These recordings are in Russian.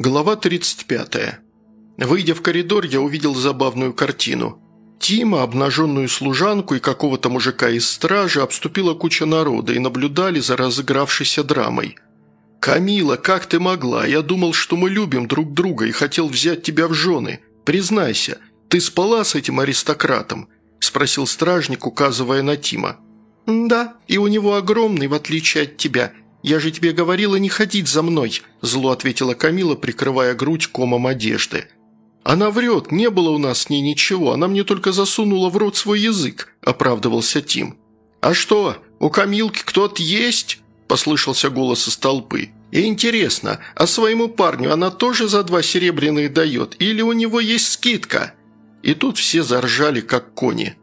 Глава 35. Выйдя в коридор, я увидел забавную картину. Тима, обнаженную служанку и какого-то мужика из стражи обступила куча народа и наблюдали за разыгравшейся драмой. «Камила, как ты могла? Я думал, что мы любим друг друга и хотел взять тебя в жены. Признайся, ты спала с этим аристократом?» – спросил стражник, указывая на Тима. «Да, и у него огромный, в отличие от тебя. «Я же тебе говорила не ходить за мной», – зло ответила Камила, прикрывая грудь комом одежды. «Она врет, не было у нас с ней ничего, она мне только засунула в рот свой язык», – оправдывался Тим. «А что, у Камилки кто-то есть?» – послышался голос из толпы. «И интересно, а своему парню она тоже за два серебряные дает, или у него есть скидка?» И тут все заржали, как кони.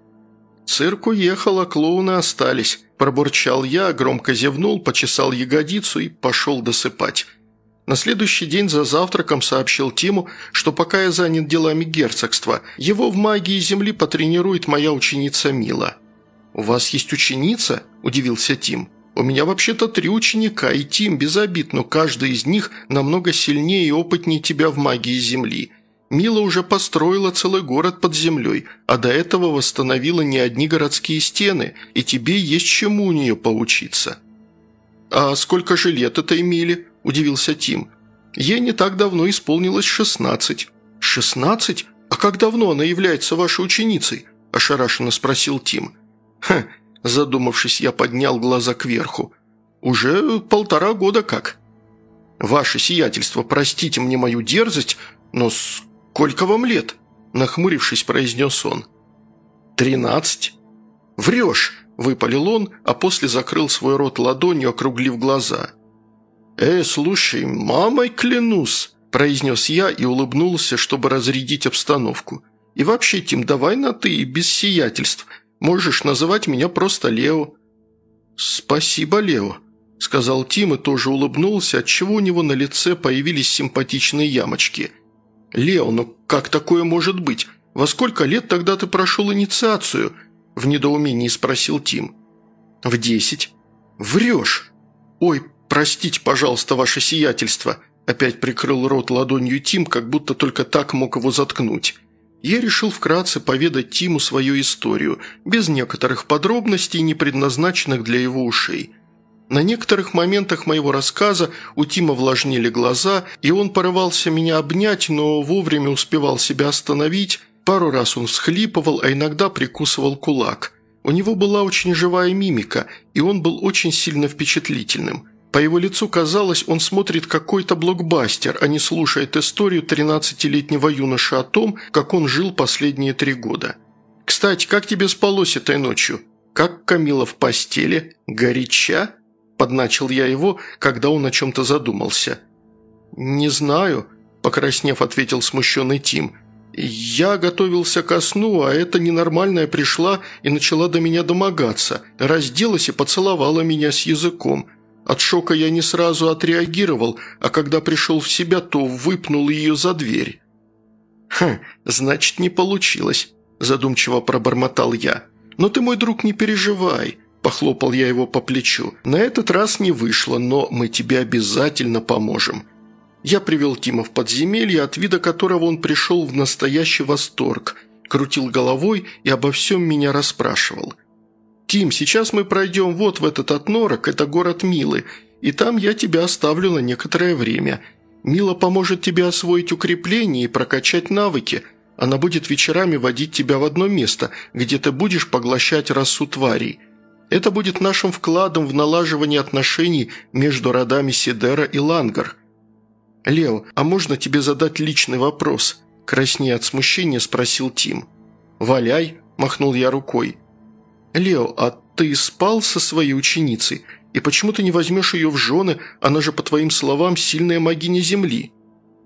Цирк уехал, а клоуны остались. Пробурчал я, громко зевнул, почесал ягодицу и пошел досыпать. На следующий день за завтраком сообщил Тиму, что пока я занят делами герцогства, его в магии земли потренирует моя ученица Мила. «У вас есть ученица?» – удивился Тим. «У меня вообще-то три ученика, и Тим без обид, но каждый из них намного сильнее и опытнее тебя в магии земли. Мила уже построила целый город под землей, а до этого восстановила не одни городские стены, и тебе есть чему у нее поучиться». «А сколько же лет этой Миле?» – удивился Тим. «Ей не так давно исполнилось шестнадцать». «Шестнадцать? А как давно она является вашей ученицей?» – ошарашенно спросил Тим. «Хм», – задумавшись, я поднял глаза кверху. «Уже полтора года как». «Ваше сиятельство, простите мне мою дерзость, но «Сколько вам лет?» – нахмурившись, произнес он. «Тринадцать». «Врешь!» – выпалил он, а после закрыл свой рот ладонью, округлив глаза. «Э, слушай, мамой клянусь!» – произнес я и улыбнулся, чтобы разрядить обстановку. «И вообще, Тим, давай на «ты» без сиятельств. Можешь называть меня просто Лео». «Спасибо, Лео», – сказал Тим и тоже улыбнулся, отчего у него на лице появились симпатичные ямочки – «Лео, ну как такое может быть? Во сколько лет тогда ты прошел инициацию?» – в недоумении спросил Тим. «В десять». «Врешь!» «Ой, простите, пожалуйста, ваше сиятельство», – опять прикрыл рот ладонью Тим, как будто только так мог его заткнуть. Я решил вкратце поведать Тиму свою историю, без некоторых подробностей, не предназначенных для его ушей – на некоторых моментах моего рассказа у Тима влажнили глаза, и он порывался меня обнять, но вовремя успевал себя остановить. Пару раз он всхлипывал, а иногда прикусывал кулак. У него была очень живая мимика, и он был очень сильно впечатлительным. По его лицу казалось, он смотрит какой-то блокбастер, а не слушает историю 13-летнего юноши о том, как он жил последние три года. «Кстати, как тебе спалось этой ночью? Как Камила в постели? Горяча?» – подначил я его, когда он о чем-то задумался. «Не знаю», – покраснев, ответил смущенный Тим. «Я готовился ко сну, а эта ненормальная пришла и начала до меня домогаться, разделась и поцеловала меня с языком. От шока я не сразу отреагировал, а когда пришел в себя, то выпнул ее за дверь». «Хм, значит, не получилось», – задумчиво пробормотал я. «Но ты, мой друг, не переживай». Похлопал я его по плечу. «На этот раз не вышло, но мы тебе обязательно поможем». Я привел Тима в подземелье, от вида которого он пришел в настоящий восторг, крутил головой и обо всем меня расспрашивал. «Тим, сейчас мы пройдем вот в этот отнорок, это город Милы, и там я тебя оставлю на некоторое время. Мила поможет тебе освоить укрепление и прокачать навыки. Она будет вечерами водить тебя в одно место, где ты будешь поглощать расу тварей. Это будет нашим вкладом в налаживание отношений между родами Сидера и Лангар. «Лео, а можно тебе задать личный вопрос?» – краснея от смущения спросил Тим. «Валяй», – махнул я рукой. «Лео, а ты спал со своей ученицей? И почему ты не возьмешь ее в жены? Она же, по твоим словам, сильная магиня Земли».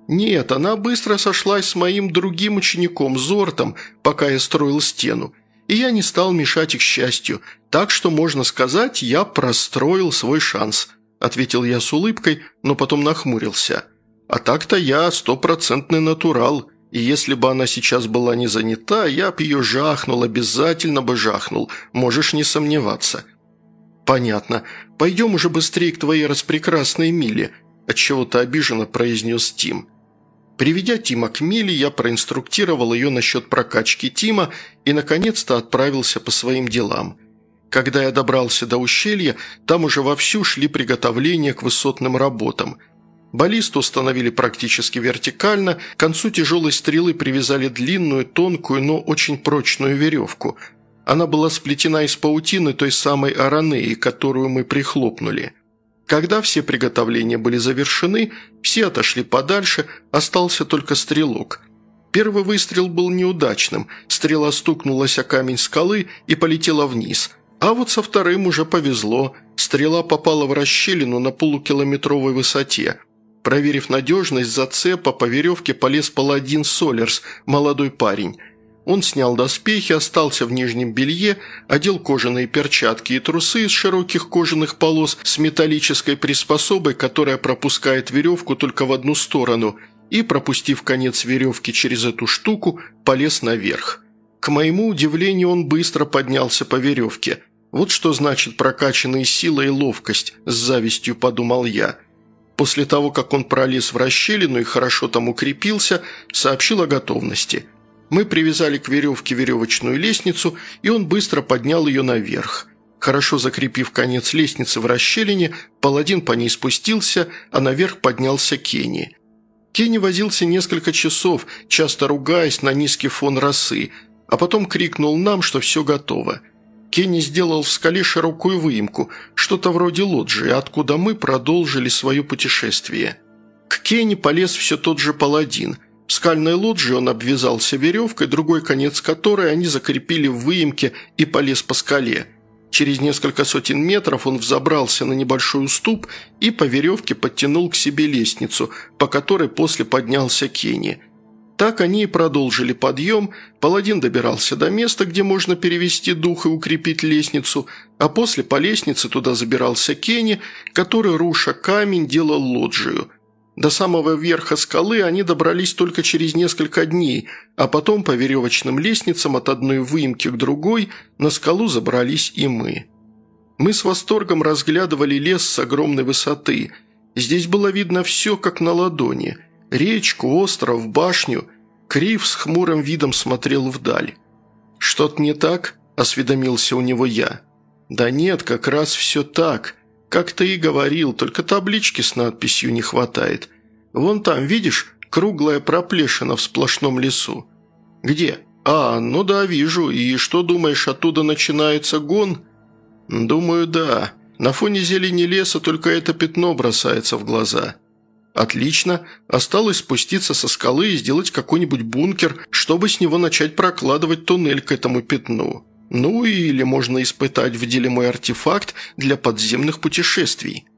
«Нет, она быстро сошлась с моим другим учеником, Зортом, пока я строил стену и я не стал мешать их счастью, так что, можно сказать, я простроил свой шанс», – ответил я с улыбкой, но потом нахмурился. «А так-то я стопроцентный натурал, и если бы она сейчас была не занята, я б ее жахнул, обязательно бы жахнул, можешь не сомневаться». «Понятно. Пойдем уже быстрее к твоей распрекрасной Миле», – отчего-то обиженно произнес Тим. Приведя Тима к Миле, я проинструктировал ее насчет прокачки Тима и, наконец-то, отправился по своим делам. Когда я добрался до ущелья, там уже вовсю шли приготовления к высотным работам. Баллисту установили практически вертикально, к концу тяжелой стрелы привязали длинную, тонкую, но очень прочную веревку. Она была сплетена из паутины той самой аранеи, которую мы прихлопнули – когда все приготовления были завершены, все отошли подальше, остался только стрелок. Первый выстрел был неудачным, стрела стукнулась о камень скалы и полетела вниз. А вот со вторым уже повезло, стрела попала в расщелину на полукилометровой высоте. Проверив надежность зацепа, по веревке полез паладин Солерс, молодой парень. Он снял доспехи, остался в нижнем белье, одел кожаные перчатки и трусы из широких кожаных полос с металлической приспособой, которая пропускает веревку только в одну сторону, и, пропустив конец веревки через эту штуку, полез наверх. К моему удивлению, он быстро поднялся по веревке. Вот что значит прокачанные сила и ловкость, с завистью подумал я. После того, как он пролез в расщелину и хорошо там укрепился, сообщил о готовности – мы привязали к веревке веревочную лестницу, и он быстро поднял ее наверх. Хорошо закрепив конец лестницы в расщелине, паладин по ней спустился, а наверх поднялся Кенни. Кенни возился несколько часов, часто ругаясь на низкий фон росы, а потом крикнул нам, что все готово. Кенни сделал в скале широкую выемку, что-то вроде лоджии, откуда мы продолжили свое путешествие. К Кенни полез все тот же паладин – в скальной лоджии он обвязался веревкой, другой конец которой они закрепили в выемке и полез по скале. Через несколько сотен метров он взобрался на небольшой уступ и по веревке подтянул к себе лестницу, по которой после поднялся Кенни. Так они и продолжили подъем, паладин добирался до места, где можно перевести дух и укрепить лестницу, а после по лестнице туда забирался Кенни, который, руша камень, делал лоджию – до самого верха скалы они добрались только через несколько дней, а потом по веревочным лестницам от одной выемки к другой на скалу забрались и мы. Мы с восторгом разглядывали лес с огромной высоты. Здесь было видно все, как на ладони. Речку, остров, башню. Крив с хмурым видом смотрел вдаль. «Что-то не так?» – осведомился у него я. «Да нет, как раз все так. «Как ты и говорил, только таблички с надписью не хватает. Вон там, видишь, круглая проплешина в сплошном лесу». «Где?» «А, ну да, вижу. И что думаешь, оттуда начинается гон?» «Думаю, да. На фоне зелени леса только это пятно бросается в глаза». «Отлично. Осталось спуститься со скалы и сделать какой-нибудь бункер, чтобы с него начать прокладывать туннель к этому пятну». Ну или можно испытать в деле мой артефакт для подземных путешествий.